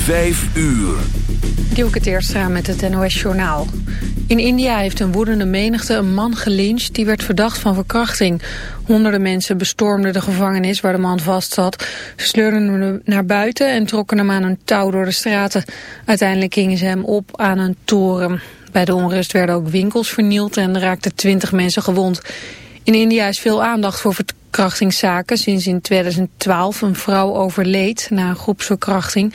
Vijf uur. Dielke Teerstra met het NOS-journaal. In India heeft een woedende menigte een man gelyncht... die werd verdacht van verkrachting. Honderden mensen bestormden de gevangenis waar de man vastzat. Ze sleurden hem naar buiten en trokken hem aan een touw door de straten. Uiteindelijk gingen ze hem op aan een toren. Bij de onrust werden ook winkels vernield en raakten twintig mensen gewond. In India is veel aandacht voor verkrachtingszaken sinds in 2012 een vrouw overleed na groepsverkrachting.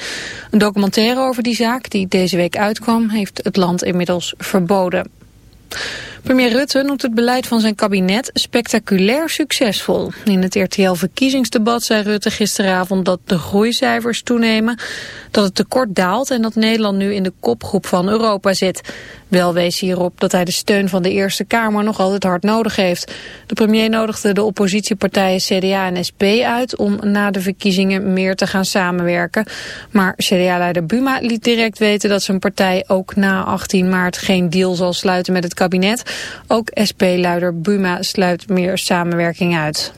Een documentaire over die zaak die deze week uitkwam heeft het land inmiddels verboden. Premier Rutte noemt het beleid van zijn kabinet spectaculair succesvol. In het RTL-verkiezingsdebat zei Rutte gisteravond dat de groeicijfers toenemen, dat het tekort daalt en dat Nederland nu in de kopgroep van Europa zit. Wel wees hierop dat hij de steun van de Eerste Kamer nog altijd hard nodig heeft. De premier nodigde de oppositiepartijen CDA en SP uit om na de verkiezingen meer te gaan samenwerken. Maar CDA-leider Buma liet direct weten dat zijn partij ook na 18 maart geen deal zal sluiten met het kabinet. Ook SP-leider Buma sluit meer samenwerking uit.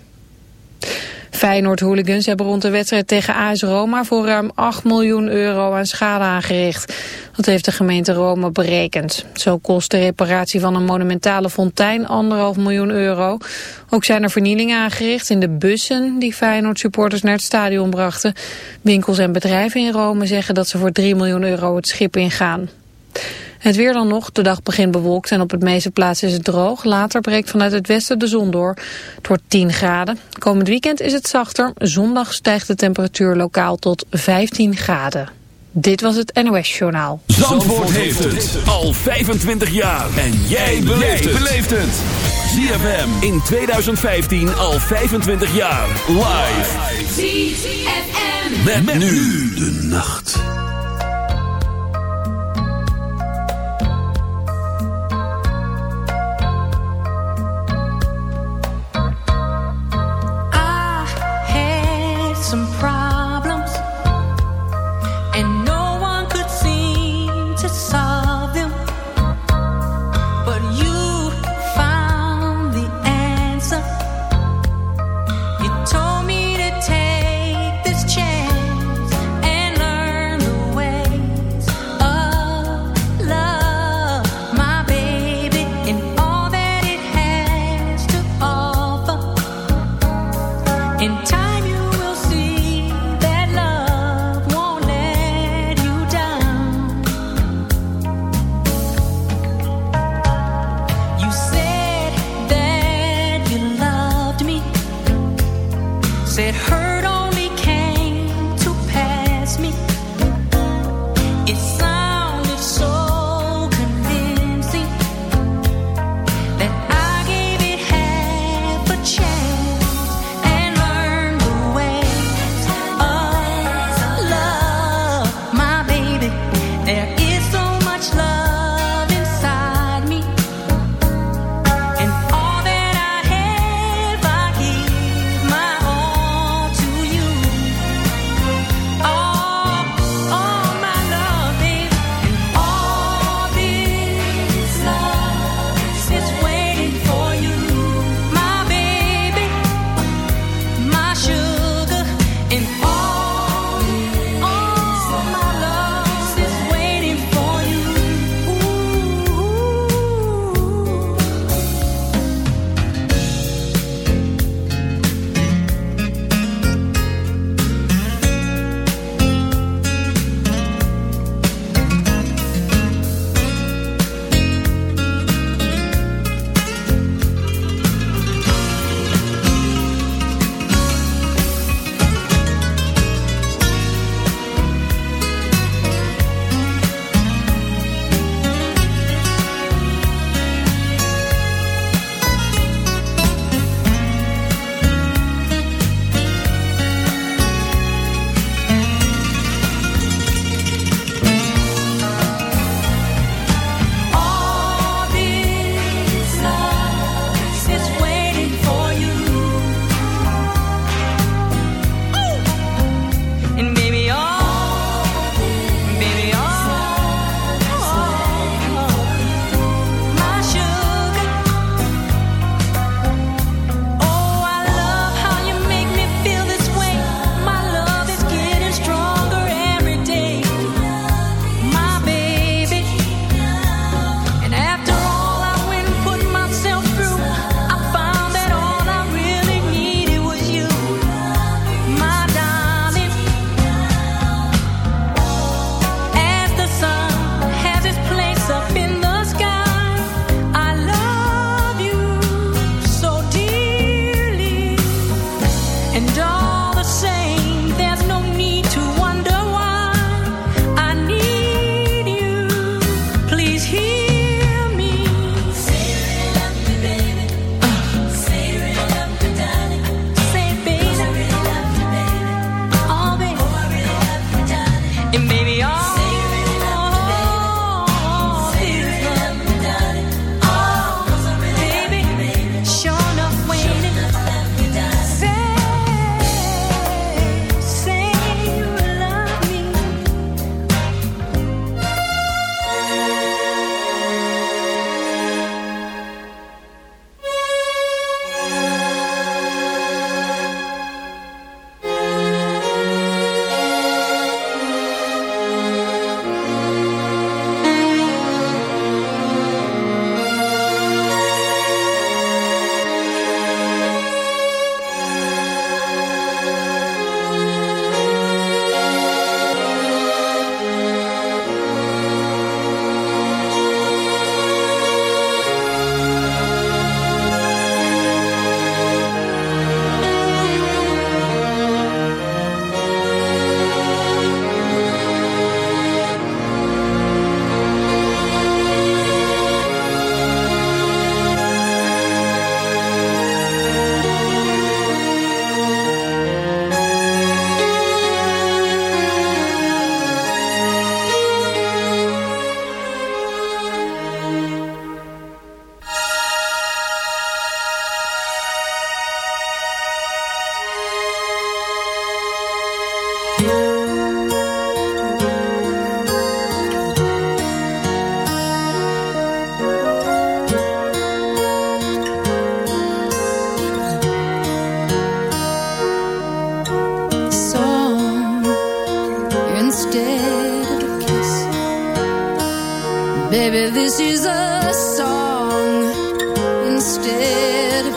Feyenoord-hooligans hebben rond de wedstrijd tegen AS Roma voor ruim 8 miljoen euro aan schade aangericht. Dat heeft de gemeente Rome berekend. Zo kost de reparatie van een monumentale fontein 1,5 miljoen euro. Ook zijn er vernielingen aangericht in de bussen die Feyenoord-supporters naar het stadion brachten. Winkels en bedrijven in Rome zeggen dat ze voor 3 miljoen euro het schip ingaan. Het weer dan nog. De dag begint bewolkt en op het meeste plaatsen is het droog. Later breekt vanuit het westen de zon door. Het wordt 10 graden. Komend weekend is het zachter. Zondag stijgt de temperatuur lokaal tot 15 graden. Dit was het NOS Journaal. Zandvoort, heeft het al 25 jaar. En jij beleeft het. ZFM in 2015 al 25 jaar. Live. ZFM. met nu de nacht. Baby, this is a song instead of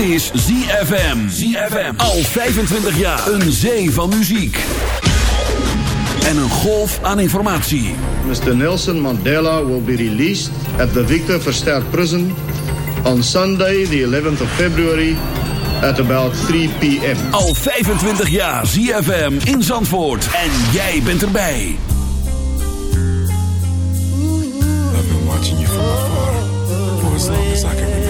is ZFM. ZFM. Al 25 jaar. Een zee van muziek. En een golf aan informatie. Mr. Nelson Mandela will be released at the Victor Verster Prison on Sunday, the 11th of February, at about 3 p.m. Al 25 jaar ZFM in Zandvoort. En jij bent erbij. I've been watching you from afar for as long as I can remember.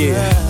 Yeah.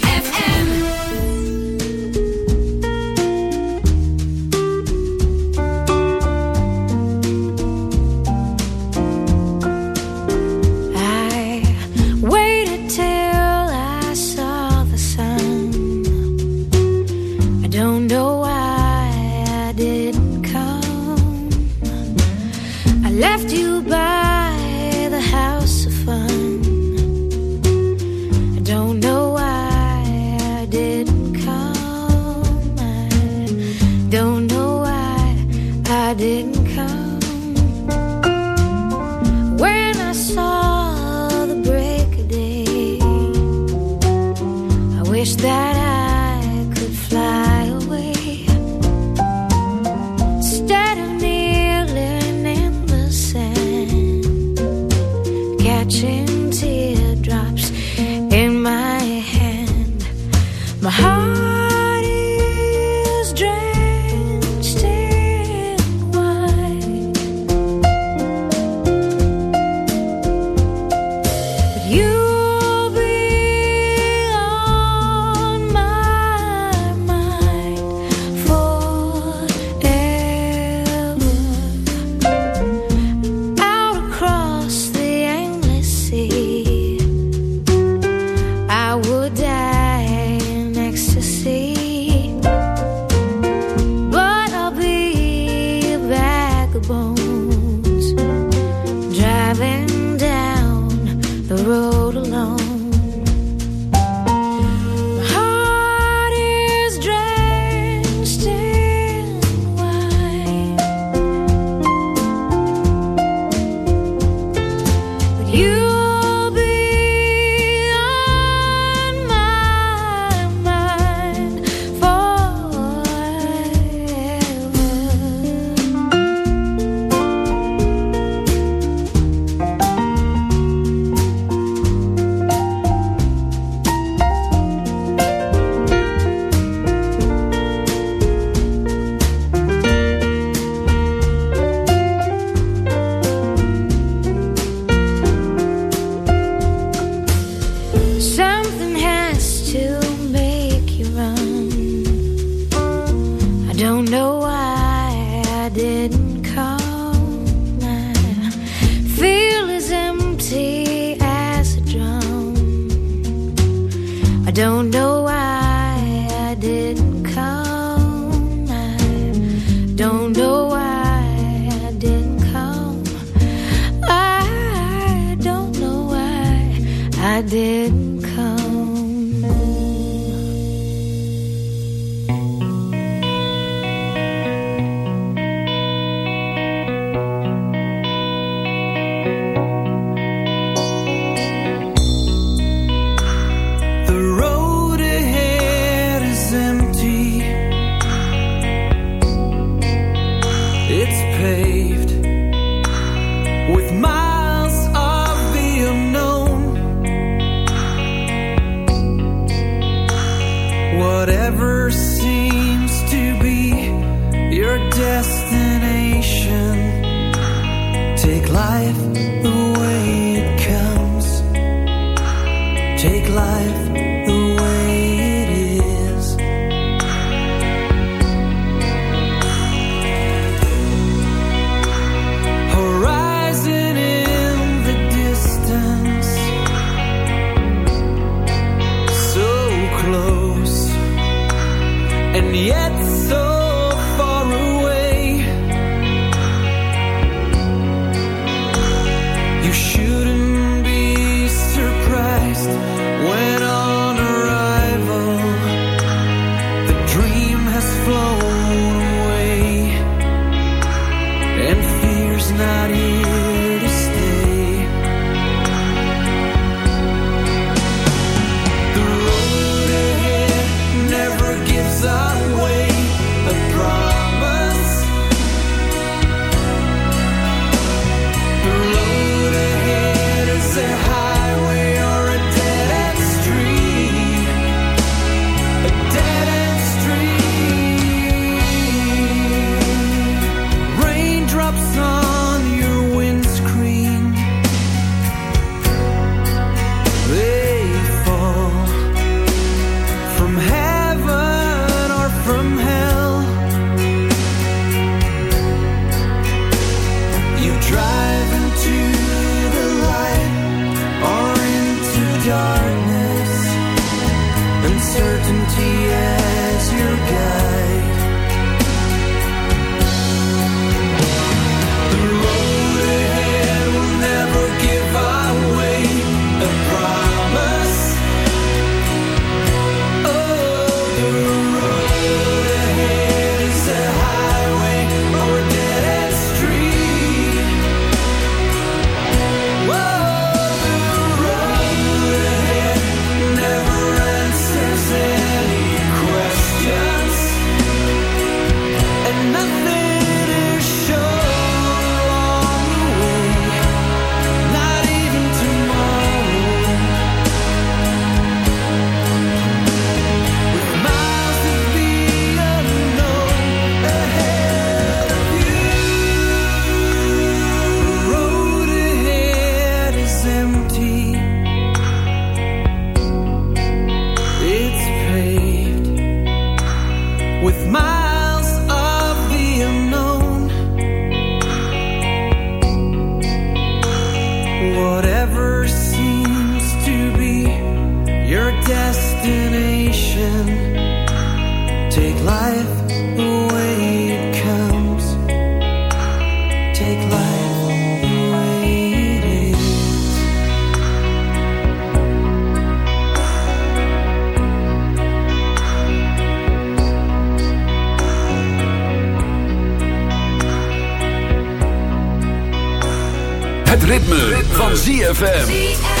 ritme, van ZFM.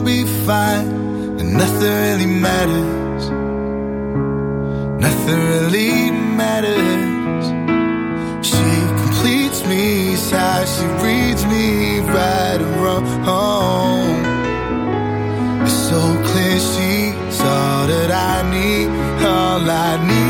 I'll be fine, and nothing really matters. Nothing really matters. She completes me, how she reads me right and wrong. It's so clear she's all that I need, all I need,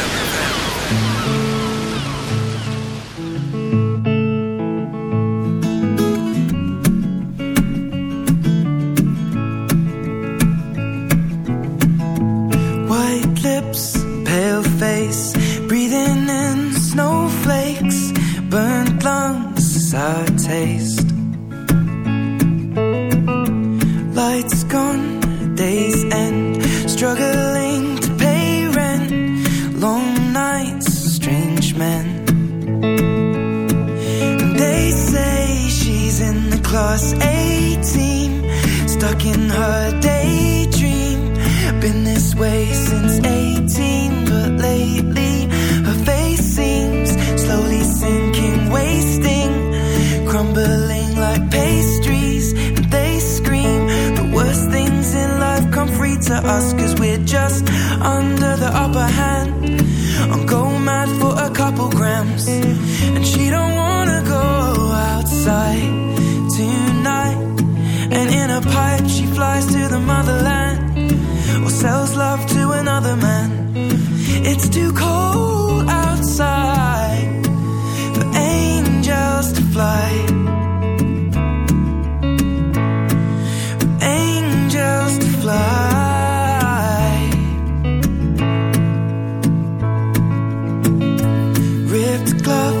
Love.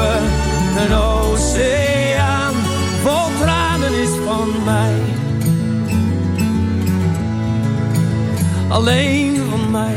kruipen. Een oceaan vol tranen is van mij. Alleen van mij.